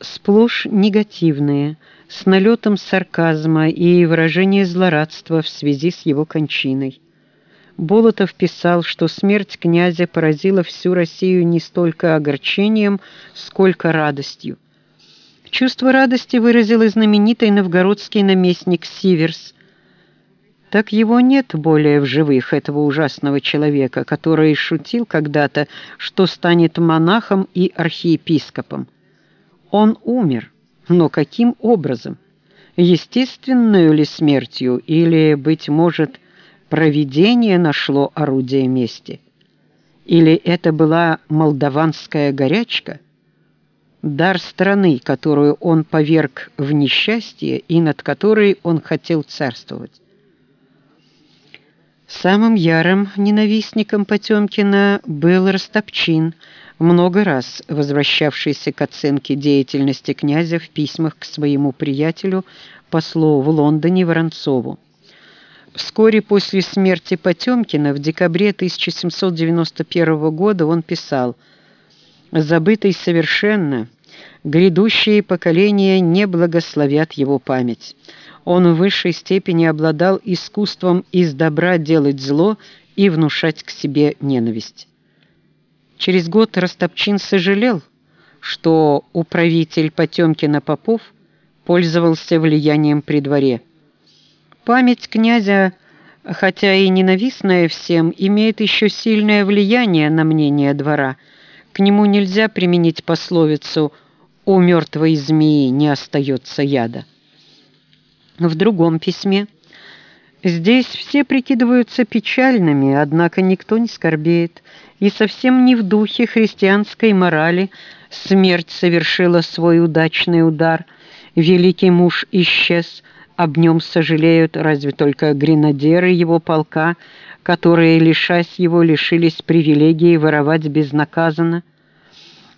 сплошь негативные, с налетом сарказма и выражения злорадства в связи с его кончиной. Болотов писал, что смерть князя поразила всю Россию не столько огорчением, сколько радостью. Чувство радости выразил и знаменитый новгородский наместник Сиверс, так его нет более в живых, этого ужасного человека, который шутил когда-то, что станет монахом и архиепископом. Он умер, но каким образом? Естественную ли смертью или, быть может, провидение нашло орудие мести? Или это была молдаванская горячка? Дар страны, которую он поверг в несчастье и над которой он хотел царствовать. Самым ярым ненавистником Потемкина был Растопчин, много раз возвращавшийся к оценке деятельности князя в письмах к своему приятелю, послу в Лондоне Воронцову. Вскоре после смерти Потемкина в декабре 1791 года он писал «Забытый совершенно, грядущие поколения не благословят его память» он в высшей степени обладал искусством из добра делать зло и внушать к себе ненависть. Через год Растопчин сожалел, что управитель Потемкина Попов пользовался влиянием при дворе. Память князя, хотя и ненавистная всем, имеет еще сильное влияние на мнение двора. К нему нельзя применить пословицу «У мертвой змеи не остается яда» в другом письме. Здесь все прикидываются печальными, однако никто не скорбеет, и совсем не в духе христианской морали смерть совершила свой удачный удар. Великий муж исчез, об нем сожалеют разве только гренадеры его полка, которые, лишась его, лишились привилегии воровать безнаказанно.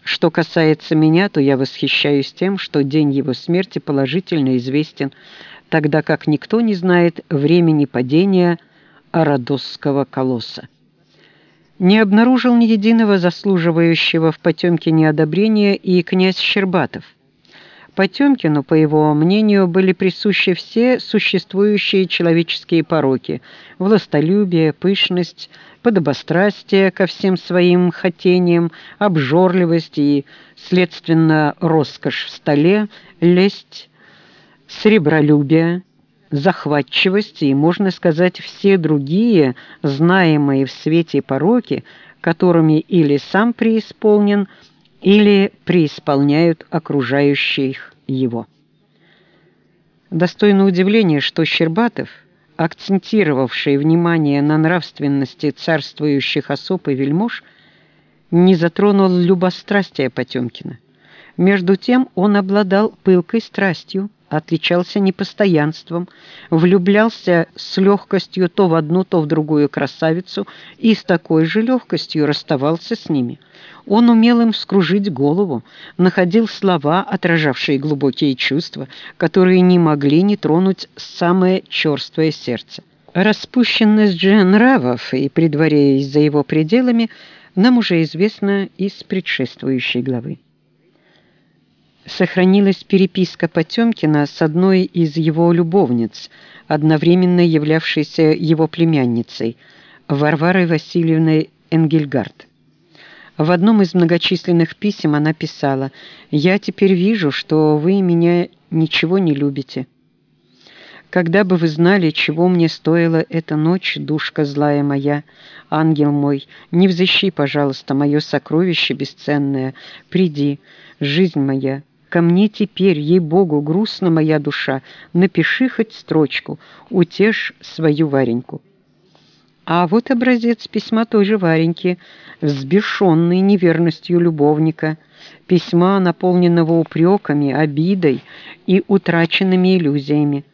Что касается меня, то я восхищаюсь тем, что день его смерти положительно известен тогда как никто не знает времени падения Арадосского колосса. Не обнаружил ни единого заслуживающего в Потемкине одобрения и князь Щербатов. Потемкину, по его мнению, были присущи все существующие человеческие пороки – властолюбие, пышность, подобострастие ко всем своим хотениям, обжорливость и, следственно, роскошь в столе, лесть, сребролюбие, захватчивость и, можно сказать, все другие знаемые в свете пороки, которыми или сам преисполнен – или преисполняют окружающих его. Достойно удивления, что Щербатов, акцентировавший внимание на нравственности царствующих особ и вельмож, не затронул любострастия Потемкина. Между тем он обладал пылкой страстью, отличался непостоянством, влюблялся с легкостью то в одну, то в другую красавицу и с такой же легкостью расставался с ними. Он умел им скружить голову, находил слова, отражавшие глубокие чувства, которые не могли не тронуть самое черствое сердце. Распущенность же нравов и при за его пределами нам уже известно из предшествующей главы сохранилась переписка Потемкина с одной из его любовниц, одновременно являвшейся его племянницей, Варварой Васильевной Энгельгард. В одном из многочисленных писем она писала «Я теперь вижу, что вы меня ничего не любите. Когда бы вы знали, чего мне стоила эта ночь, душка злая моя, ангел мой, не взыщи, пожалуйста, мое сокровище бесценное, приди, жизнь моя, Ко мне теперь, ей-богу, грустна моя душа, напиши хоть строчку, утешь свою Вареньку. А вот образец письма той же Вареньки, взбешенный неверностью любовника, письма, наполненного упреками, обидой и утраченными иллюзиями.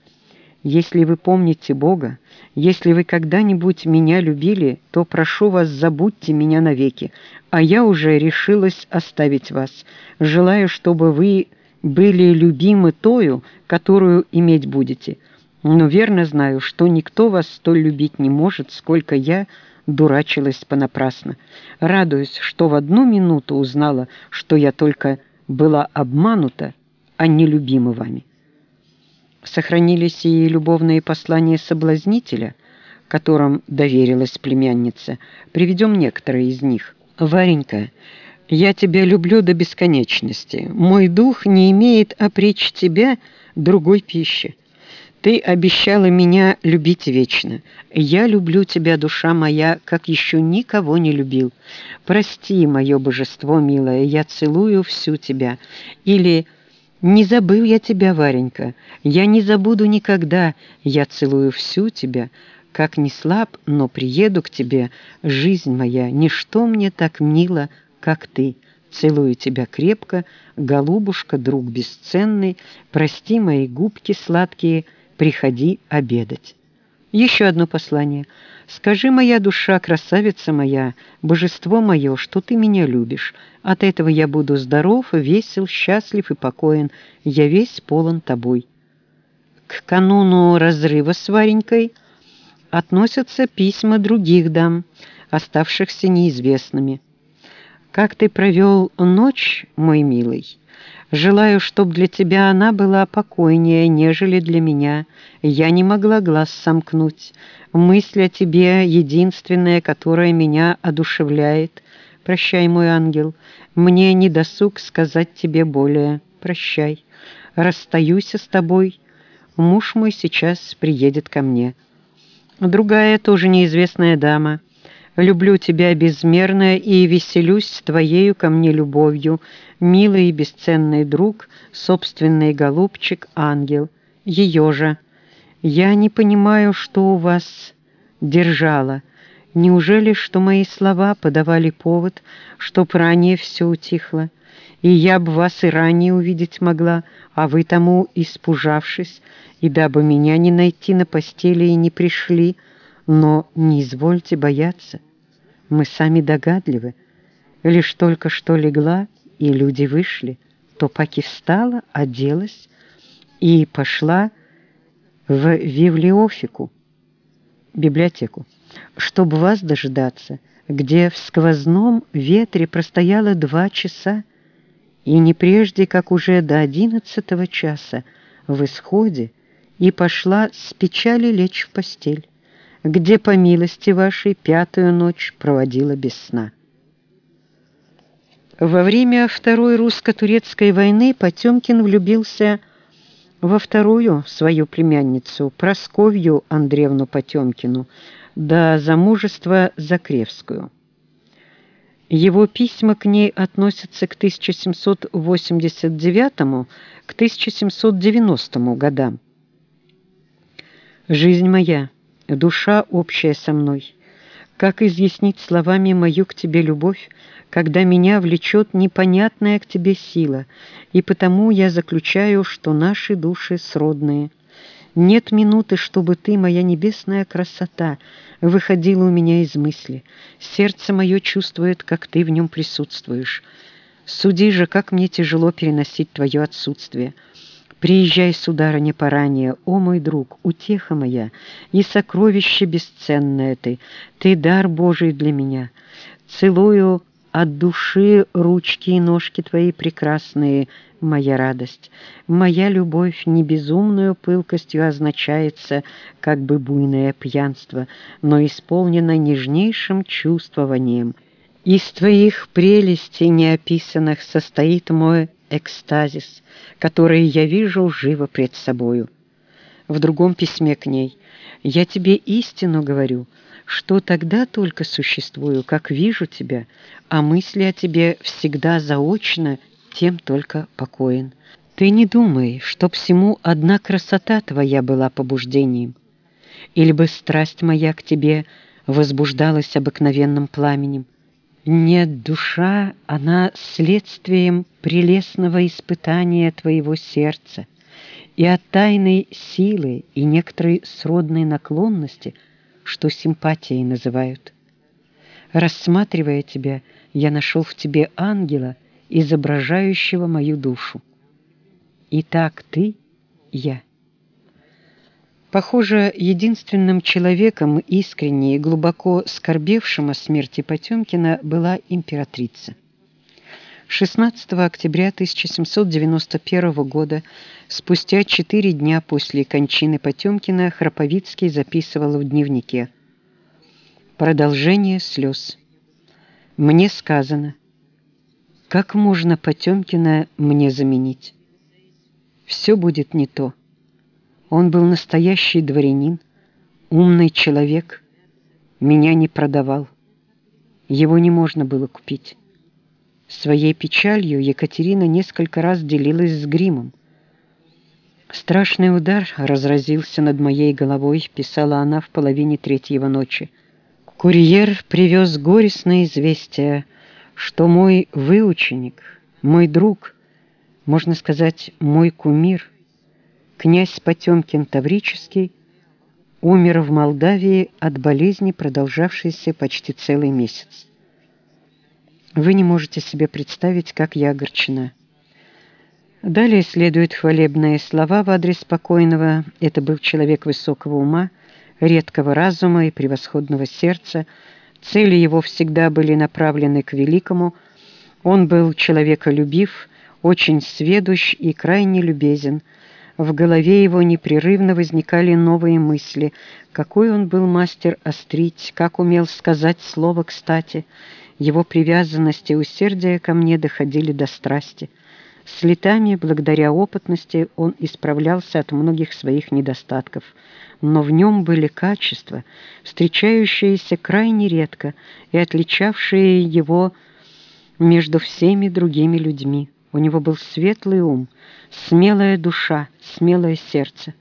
Если вы помните Бога, если вы когда-нибудь меня любили, то прошу вас, забудьте меня навеки, а я уже решилась оставить вас. Желаю, чтобы вы были любимы тою, которую иметь будете. Но верно знаю, что никто вас столь любить не может, сколько я дурачилась понапрасно. Радуюсь, что в одну минуту узнала, что я только была обманута, а не любима вами. Сохранились и любовные послания соблазнителя, которым доверилась племянница. Приведем некоторые из них. «Варенька, я тебя люблю до бесконечности. Мой дух не имеет опречь тебя другой пищи. Ты обещала меня любить вечно. Я люблю тебя, душа моя, как еще никого не любил. Прости, мое божество милое, я целую всю тебя. Или не забыл я тебя, Варенька, я не забуду никогда, я целую всю тебя. Как не слаб, но приеду к тебе, жизнь моя, ничто мне так мило, как ты. Целую тебя крепко, голубушка, друг бесценный, прости мои губки сладкие, приходи обедать. Еще одно послание. «Скажи, моя душа, красавица моя, божество мое, что ты меня любишь. От этого я буду здоров, весел, счастлив и покоен. Я весь полон тобой». К кануну разрыва с Варенькой относятся письма других дам, оставшихся неизвестными. «Как ты провел ночь, мой милый?» Желаю, чтоб для тебя она была покойнее, нежели для меня. Я не могла глаз сомкнуть. Мысль о тебе единственная, которая меня одушевляет. Прощай, мой ангел. Мне не досуг сказать тебе более. Прощай. Расстаюсь с тобой. Муж мой сейчас приедет ко мне. Другая, тоже неизвестная дама. Люблю тебя безмерно и веселюсь твоею ко мне любовью, милый и бесценный друг, собственный голубчик, ангел. Ее же. Я не понимаю, что у вас держало. Неужели, что мои слова подавали повод, чтоб ранее все утихло? И я б вас и ранее увидеть могла, а вы тому испужавшись, и дабы меня не найти на постели и не пришли, но не извольте бояться. Мы сами догадливы. Лишь только что легла, и люди вышли, то Паки встала, оделась и пошла в Вивлеофику, библиотеку, чтобы вас дожидаться, где в сквозном ветре простояло два часа, и не прежде, как уже до одиннадцатого часа в исходе, и пошла с печали лечь в постель, где, по милости вашей, пятую ночь проводила без сна. Во время Второй русско-турецкой войны Потемкин влюбился во вторую свою племянницу, Просковью Андреевну Потемкину, до замужества Закревскую. Его письма к ней относятся к 1789 к 1790 годам. «Жизнь моя, душа общая со мной, как изъяснить словами мою к тебе любовь, когда меня влечет непонятная к тебе сила, и потому я заключаю, что наши души сродные. Нет минуты, чтобы ты, моя небесная красота, выходила у меня из мысли. Сердце мое чувствует, как ты в нем присутствуешь. Суди же, как мне тяжело переносить твое отсутствие». Приезжай, сударыня, поранее, о мой друг, утеха моя, и сокровище бесценное ты, ты дар Божий для меня. Целую от души ручки и ножки твои прекрасные, моя радость. Моя любовь не безумную пылкостью означается, как бы буйное пьянство, но исполнена нежнейшим чувствованием. Из твоих прелестей неописанных состоит мой экстазис, который я вижу живо пред собою. В другом письме к ней «Я тебе истину говорю», что тогда только существую, как вижу тебя, а мысли о тебе всегда заочно, тем только покоен. Ты не думай, чтоб всему одна красота твоя была побуждением, или бы страсть моя к тебе возбуждалась обыкновенным пламенем. Нет, душа, она следствием прелестного испытания твоего сердца, и от тайной силы и некоторой сродной наклонности – что симпатией называют. Рассматривая тебя, я нашел в тебе ангела, изображающего мою душу. Итак, ты — я. Похоже, единственным человеком, искренне и глубоко скорбевшим о смерти Потемкина, была императрица. 16 октября 1791 года, спустя четыре дня после кончины Потемкина, Храповицкий записывал в дневнике «Продолжение слез. Мне сказано, как можно Потемкина мне заменить? Все будет не то. Он был настоящий дворянин, умный человек, меня не продавал. Его не можно было купить». Своей печалью Екатерина несколько раз делилась с гримом. «Страшный удар разразился над моей головой», — писала она в половине третьего ночи. «Курьер привез горестное известие, что мой выученик, мой друг, можно сказать, мой кумир, князь Потемкин Таврический, умер в Молдавии от болезни, продолжавшейся почти целый месяц. Вы не можете себе представить, как я огорчена. Далее следуют хвалебные слова в адрес покойного. Это был человек высокого ума, редкого разума и превосходного сердца. Цели его всегда были направлены к великому. Он был человеколюбив, очень сведущ и крайне любезен. В голове его непрерывно возникали новые мысли. Какой он был мастер острить, как умел сказать слово кстати – его привязанность и усердие ко мне доходили до страсти. С летами, благодаря опытности, он исправлялся от многих своих недостатков, но в нем были качества, встречающиеся крайне редко и отличавшие его между всеми другими людьми. У него был светлый ум, смелая душа, смелое сердце.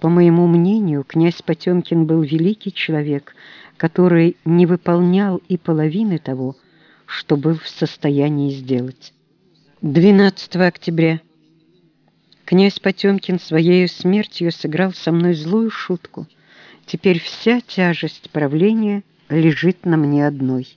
По моему мнению, князь Потемкин был великий человек, который не выполнял и половины того, что был в состоянии сделать. 12 октября. Князь Потемкин своей смертью сыграл со мной злую шутку. Теперь вся тяжесть правления лежит на мне одной.